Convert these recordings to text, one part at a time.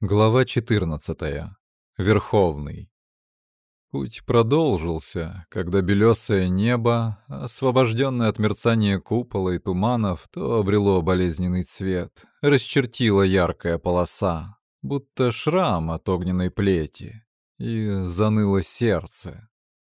Глава 14. Верховный. Путь продолжился, когда белесое небо, освобожденное от мерцания купола и туманов, то обрело болезненный цвет, расчертила яркая полоса, будто шрам от огненной плети, и заныло сердце.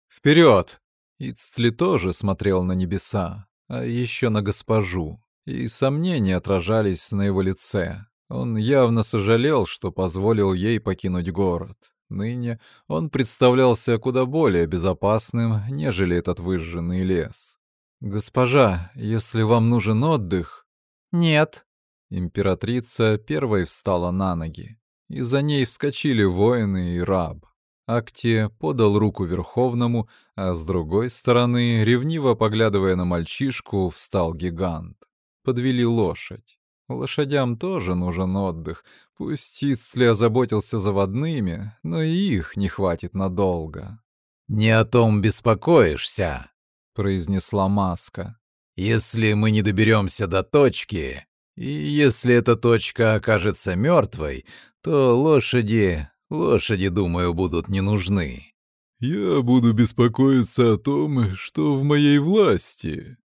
Вперед! Ицтли тоже смотрел на небеса, а еще на госпожу, и сомнения отражались на его лице. Он явно сожалел, что позволил ей покинуть город. Ныне он представлялся куда более безопасным, нежели этот выжженный лес. «Госпожа, если вам нужен отдых...» «Нет». Императрица первой встала на ноги, и за ней вскочили воины и раб. Акте подал руку Верховному, а с другой стороны, ревниво поглядывая на мальчишку, встал гигант. Подвели лошадь. Лошадям тоже нужен отдых. Пусть Ицли озаботился заводными, но и их не хватит надолго. «Не о том беспокоишься», — произнесла Маска. «Если мы не доберемся до точки, и если эта точка окажется мертвой, то лошади, лошади, думаю, будут не нужны». «Я буду беспокоиться о том, что в моей власти».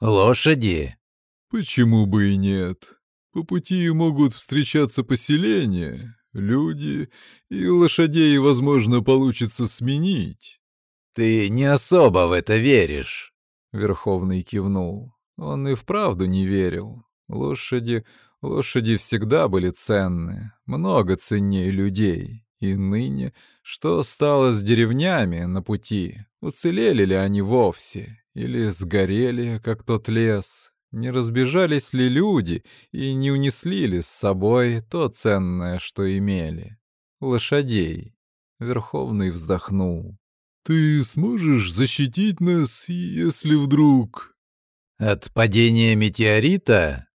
«Лошади?» «Почему бы и нет?» По пути могут встречаться поселения, люди, и лошадей, возможно, получится сменить. «Ты не особо в это веришь», — Верховный кивнул. Он и вправду не верил. Лошади, лошади всегда были ценны, много ценнее людей. И ныне, что стало с деревнями на пути? Уцелели ли они вовсе? Или сгорели, как тот лес, не разбежались ли люди и не унесли ли с собой то ценное, что имели? Лошадей. Верховный вздохнул. «Ты сможешь защитить нас, если вдруг...» «От падения метеорита?»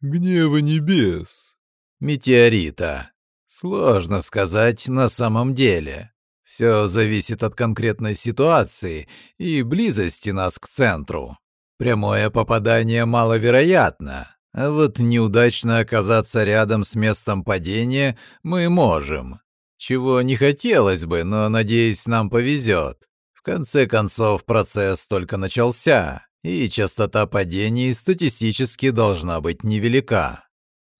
«Гнева небес». «Метеорита. Сложно сказать на самом деле. Все зависит от конкретной ситуации и близости нас к центру. Прямое попадание маловероятно, а вот неудачно оказаться рядом с местом падения мы можем. Чего не хотелось бы, но, надеюсь, нам повезет. В конце концов, процесс только начался, и частота падений статистически должна быть невелика.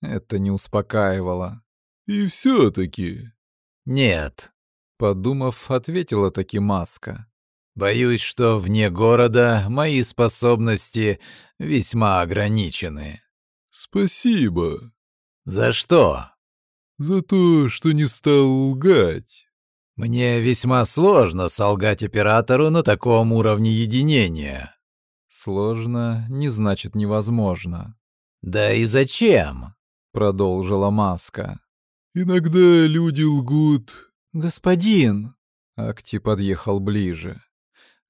Это не успокаивало. «И все-таки...» «Нет», — подумав, ответила таки Маска. Боюсь, что вне города мои способности весьма ограничены. Спасибо. За что? За то, что не стал лгать. Мне весьма сложно солгать оператору на таком уровне единения. Сложно не значит невозможно. Да и зачем? Продолжила Маска. Иногда люди лгут. Господин. Акти подъехал ближе.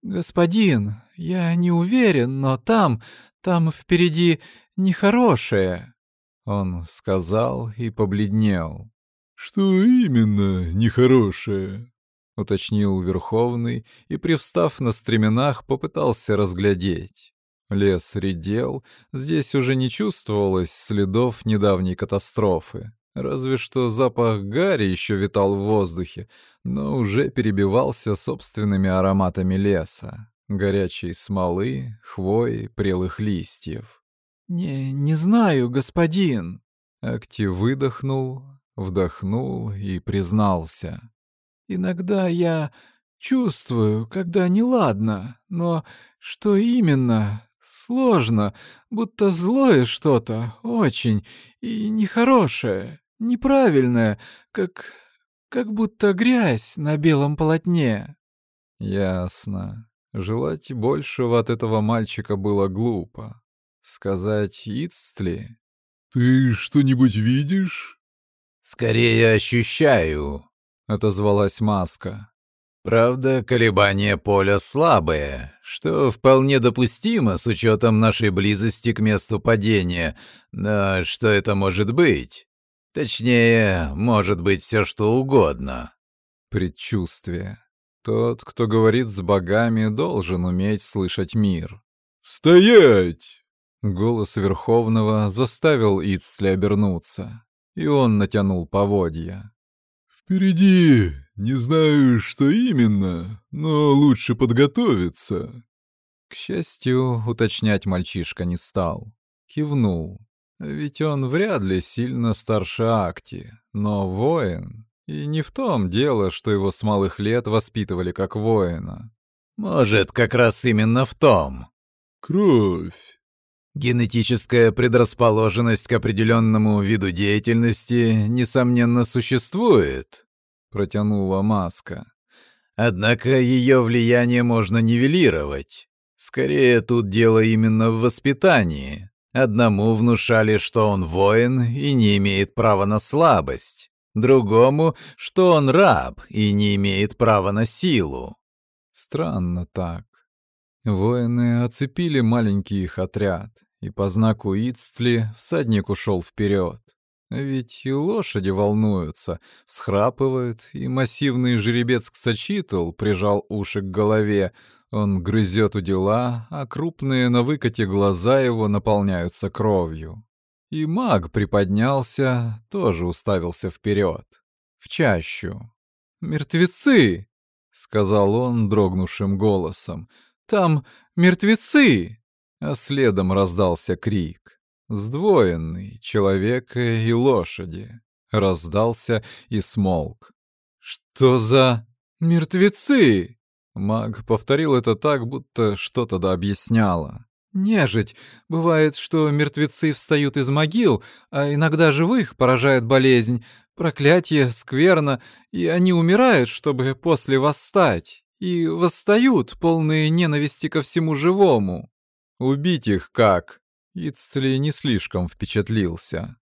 «Господин, я не уверен, но там, там впереди нехорошее», — он сказал и побледнел. «Что именно нехорошее?» — уточнил Верховный и, привстав на стременах, попытался разглядеть. Лес редел, здесь уже не чувствовалось следов недавней катастрофы. Разве что запах гари еще витал в воздухе, но уже перебивался собственными ароматами леса, горячей смолы, хвои, прелых листьев. «Не, не знаю, господин». Акти выдохнул, вдохнул и признался. «Иногда я чувствую, когда неладно, но что именно, сложно, будто злое что-то, очень, и нехорошее» неправильное, как... как будто грязь на белом полотне». «Ясно. Желать большего от этого мальчика было глупо. Сказать «Ицтли»?» «Ты что-нибудь видишь?» «Скорее ощущаю», — отозвалась Маска. «Правда, колебания поля слабые, что вполне допустимо с учетом нашей близости к месту падения. Но что это может быть? Точнее, может быть все что угодно. Предчувствие. Тот, кто говорит с богами, должен уметь слышать мир. «Стоять!» Голос Верховного заставил Ицтли обернуться. и он натянул поводья. «Впереди, не знаю, что именно, но лучше подготовиться». К счастью, уточнять мальчишка не стал. Кивнул. Ведь он вряд ли сильно старше Акти, но воин. И не в том дело, что его с малых лет воспитывали как воина. Может, как раз именно в том. Кровь. Генетическая предрасположенность к определенному виду деятельности, несомненно, существует, протянула Маска. Однако ее влияние можно нивелировать. Скорее, тут дело именно в воспитании. Одному внушали, что он воин и не имеет права на слабость. Другому, что он раб и не имеет права на силу. Странно так. Воины оцепили маленький их отряд, и по знаку Ицтли всадник ушел вперед. Ведь и лошади волнуются, всхрапывают, и массивный жеребец Ксачитл прижал уши к голове. Он грызет у дела, а крупные на выкате глаза его наполняются кровью. И маг приподнялся, тоже уставился вперед, в чащу. «Мертвецы!» — сказал он дрогнувшим голосом. Там мертвецы!» А следом раздался крик. Сдвоенный, человека и лошади. Раздался и смолк. «Что за мертвецы?» Маг повторил это так, будто что-то да объясняло. «Нежить. Бывает, что мертвецы встают из могил, а иногда живых поражает болезнь, проклятие, скверно, и они умирают, чтобы после восстать и восстают, полные ненависти ко всему живому. Убить их как? Ицтли не слишком впечатлился.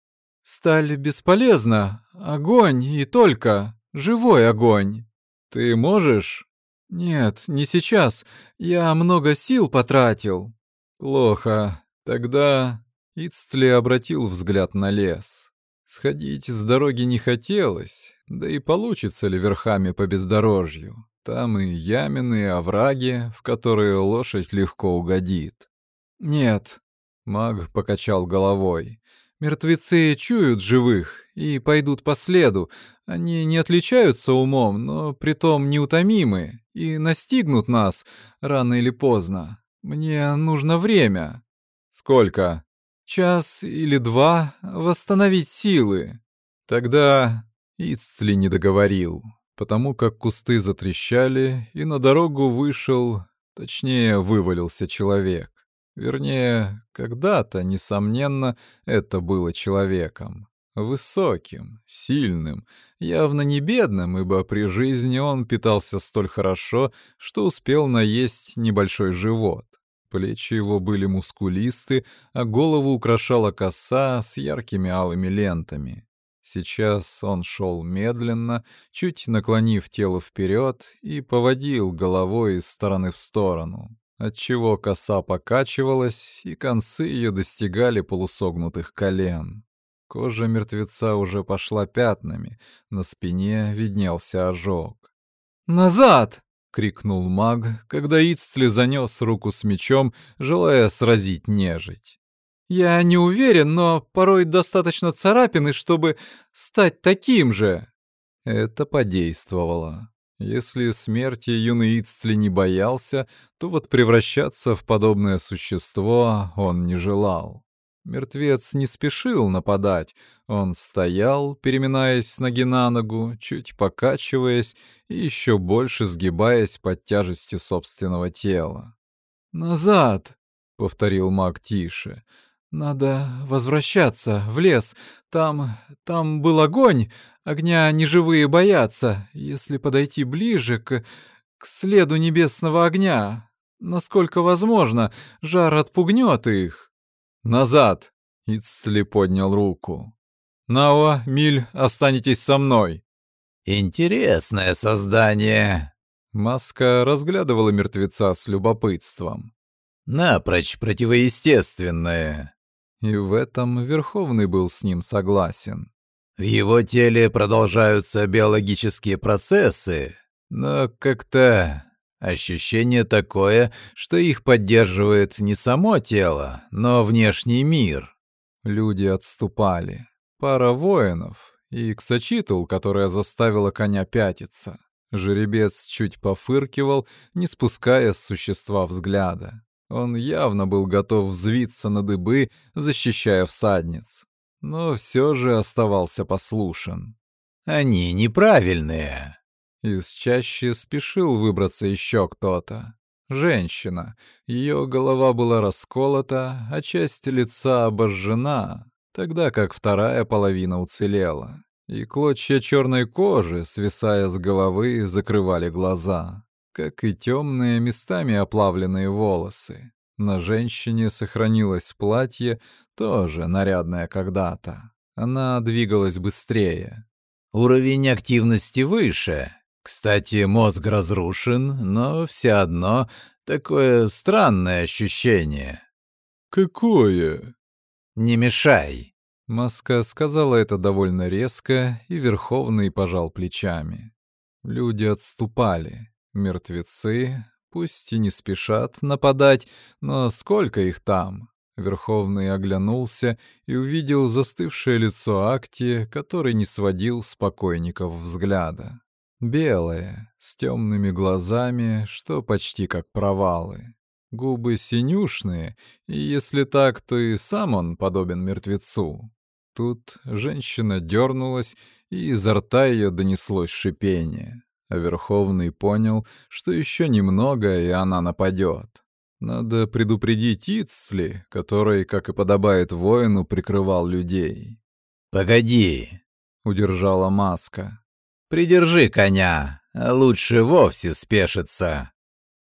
Сталь бесполезна, огонь и только, живой огонь. Ты можешь? Нет, не сейчас, я много сил потратил. Плохо, тогда... Ицтли обратил взгляд на лес. Сходить с дороги не хотелось, да и получится ли верхами по бездорожью. Там и ямины, и овраги, в которые лошадь легко угодит. «Нет», — маг покачал головой, — «мертвецы чуют живых и пойдут по следу. Они не отличаются умом, но притом неутомимы и настигнут нас рано или поздно. Мне нужно время». «Сколько?» «Час или два восстановить силы». Тогда Ицтли не договорил потому как кусты затрещали, и на дорогу вышел, точнее, вывалился человек. Вернее, когда-то, несомненно, это было человеком. Высоким, сильным, явно не бедным, ибо при жизни он питался столь хорошо, что успел наесть небольшой живот. Плечи его были мускулисты, а голову украшала коса с яркими алыми лентами. Сейчас он шел медленно, чуть наклонив тело вперед и поводил головой из стороны в сторону, отчего коса покачивалась, и концы ее достигали полусогнутых колен. Кожа мертвеца уже пошла пятнами, на спине виднелся ожог. «Назад!» — крикнул маг, когда Ицтли занес руку с мечом, желая сразить нежить. Я не уверен, но порой достаточно царапины, чтобы стать таким же. Это подействовало. Если смерти юный Ицтли не боялся, то вот превращаться в подобное существо он не желал. Мертвец не спешил нападать. Он стоял, переминаясь с ноги на ногу, чуть покачиваясь и еще больше сгибаясь под тяжестью собственного тела. «Назад!» — повторил маг тише. «Надо возвращаться в лес. Там... там был огонь. Огня неживые боятся. Если подойти ближе к... к следу небесного огня, насколько возможно, жар отпугнет их». «Назад!» — Ицтли поднял руку. «Нао, Миль, останетесь со мной». «Интересное создание». Маска разглядывала мертвеца с любопытством. «Напрочь противоестественное». И в этом Верховный был с ним согласен. В его теле продолжаются биологические процессы, но как-то ощущение такое, что их поддерживает не само тело, но внешний мир. Люди отступали. пара воинов и Ксачитул, которая заставила коня пятиться. Жеребец чуть пофыркивал, не спуская с существа взгляда. Он явно был готов взвиться на дыбы, защищая всадниц. Но все же оставался послушен. «Они неправильные!» Из чаще спешил выбраться еще кто-то. Женщина. Ее голова была расколота, а часть лица обожжена, тогда как вторая половина уцелела. И клочья черной кожи, свисая с головы, закрывали глаза, как и темные местами оплавленные волосы. На женщине сохранилось платье, тоже нарядное когда-то. Она двигалась быстрее. «Уровень активности выше», кстати, мозг разрушен, но все одно такое странное ощущение. «Какое?» «Не мешай». Маска сказала это довольно резко, и Верховный пожал плечами. Люди отступали. Мертвецы, пусть и не спешат нападать, но сколько их там? Верховный оглянулся и увидел застывшее лицо Акти, который не сводил с покойников взгляда. Белое, с темными глазами, что почти как провалы. Губы синюшные, и если так, то и сам он подобен мертвецу. Тут женщина дернулась, и изо рта ее донеслось шипение. А Верховный понял, что еще немного, и она нападет. Надо предупредить Ицли, который, как и подобает воину, прикрывал людей. «Погоди!» — удержала маска. Придержи коня, а лучше вовсе спешиться».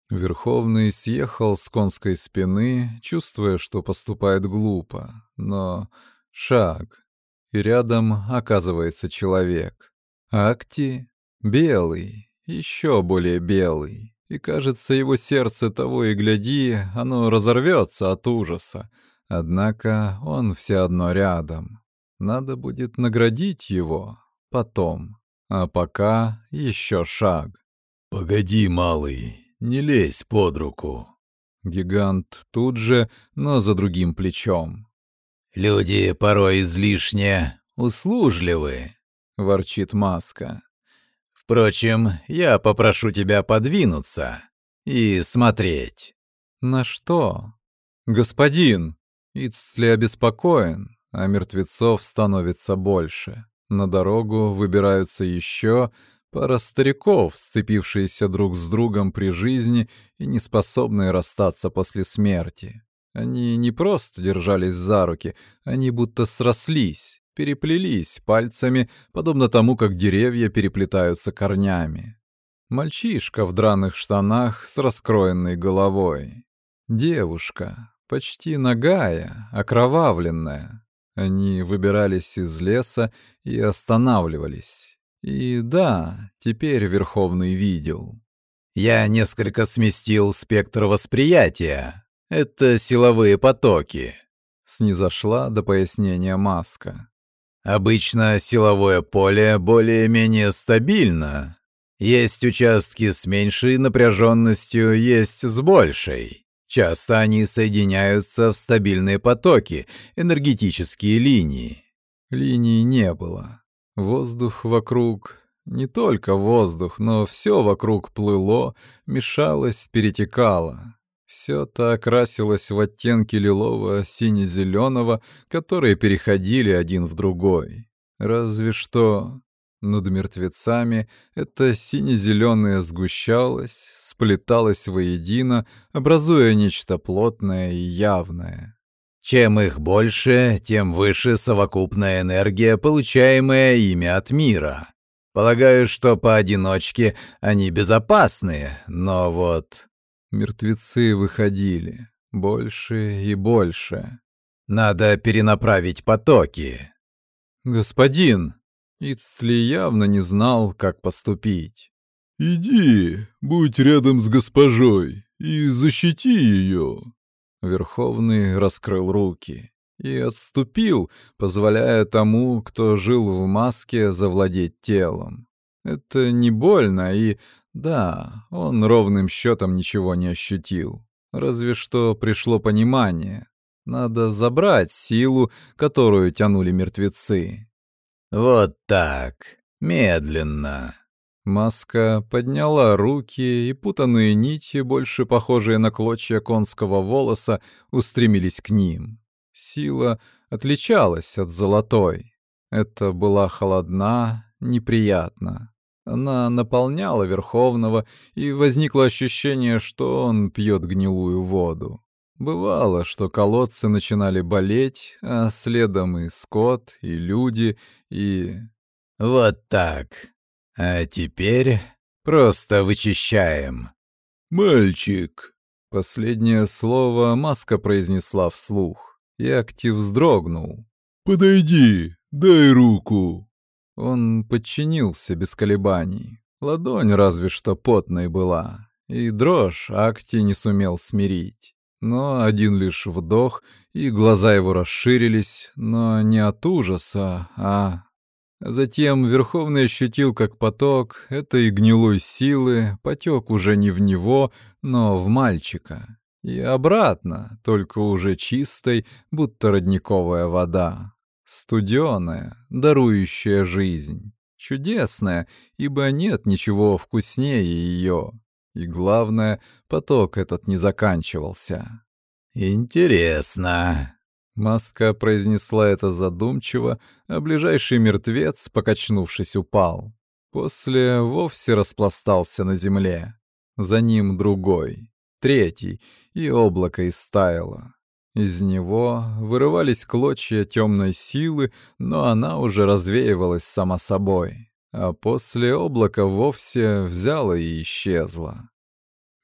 Верховный съехал с конской спины, чувствуя, что поступает глупо, но шаг, и рядом оказывается человек. Акти белый, еще более белый, и, кажется, его сердце того и гляди, оно разорвется от ужаса. Однако он все одно рядом. Надо будет наградить его потом. А пока еще шаг. «Погоди, малый, не лезь под руку». Гигант тут же, но за другим плечом. «Люди порой излишне услужливы», — ворчит Маска. «Впрочем, я попрошу тебя подвинуться и смотреть». «На что?» «Господин!» Ицли обеспокоен, а мертвецов становится больше. На дорогу выбираются еще пара стариков, сцепившиеся друг с другом при жизни и не способные расстаться после смерти. Они не просто держались за руки, они будто срослись, переплелись пальцами, подобно тому, как деревья переплетаются корнями. Мальчишка в драных штанах с раскроенной головой. Девушка, почти нагая, окровавленная, они выбирались из леса и останавливались. И да, теперь Верховный видел. «Я несколько сместил спектр восприятия. Это силовые потоки», — снизошла до пояснения Маска. «Обычно силовое поле более-менее стабильно. Есть участки с меньшей напряженностью, есть с большей. Часто они соединяются в стабильные потоки, энергетические линии. Линий не было. Воздух вокруг, не только воздух, но все вокруг плыло, мешалось, перетекало. Все это окрасилось в оттенки лилово-сине-зеленого, которые переходили один в другой. Разве что над мертвецами это сине-зеленое сгущалось, сплеталось воедино, образуя нечто плотное и явное. Чем их больше, тем выше совокупная энергия, получаемая ими от мира. Полагаю, что поодиночке они безопасны, но вот... Мертвецы выходили. Больше и больше. Надо перенаправить потоки. «Господин!» Ицли явно не знал, как поступить. «Иди, будь рядом с госпожой и защити ее». Верховный раскрыл руки и отступил, позволяя тому, кто жил в маске, завладеть телом. Это не больно, и да, он ровным счетом ничего не ощутил. Разве что пришло понимание. Надо забрать силу, которую тянули мертвецы. «Вот так, медленно». Маска подняла руки, и путанные нити, больше похожие на клочья конского волоса, устремились к ним. Сила отличалась от золотой. Это была холодна, неприятна. Она наполняла Верховного, и возникло ощущение, что он пьет гнилую воду. Бывало, что колодцы начинали болеть, а следом и скот, и люди, и... «Вот так. А теперь просто вычищаем». «Мальчик!» Последнее слово Маска произнесла вслух, и Актив вздрогнул. «Подойди, дай руку». Он подчинился без колебаний. Ладонь разве что потной была, и дрожь Акти не сумел смирить. Но один лишь вдох, и глаза его расширились, но не от ужаса, а... Затем Верховный ощутил, как поток этой гнилой силы потек уже не в него, но в мальчика. И обратно, только уже чистой, будто родниковая вода. Студеная, дарующая жизнь. Чудесная, ибо нет ничего вкуснее ее. И главное, поток этот не заканчивался. «Интересно», Маска произнесла это задумчиво, а ближайший мертвец, покачнувшись, упал. После вовсе распластался на земле. За ним другой, третий, и облако истаяло. Из него вырывались клочья темной силы, но она уже развеивалась сама собой. А после облака вовсе взяла и исчезла.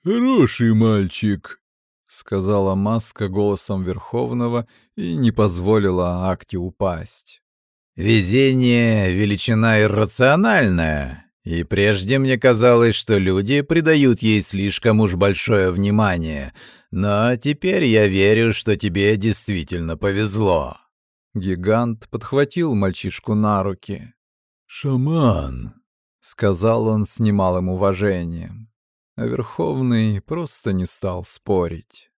«Хороший мальчик», — сказала Маска голосом Верховного и не позволила Акте упасть. «Везение — величина иррациональная, и прежде мне казалось, что люди придают ей слишком уж большое внимание, но теперь я верю, что тебе действительно повезло». Гигант подхватил мальчишку на руки. «Шаман», — сказал он с немалым уважением. А Верховный просто не стал спорить.